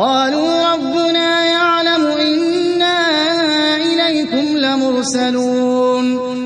قَالُوا رَبُّنَا يَعْلَمُ إِنَّا إِلَيْكُمْ لَمُرْسَلُونَ.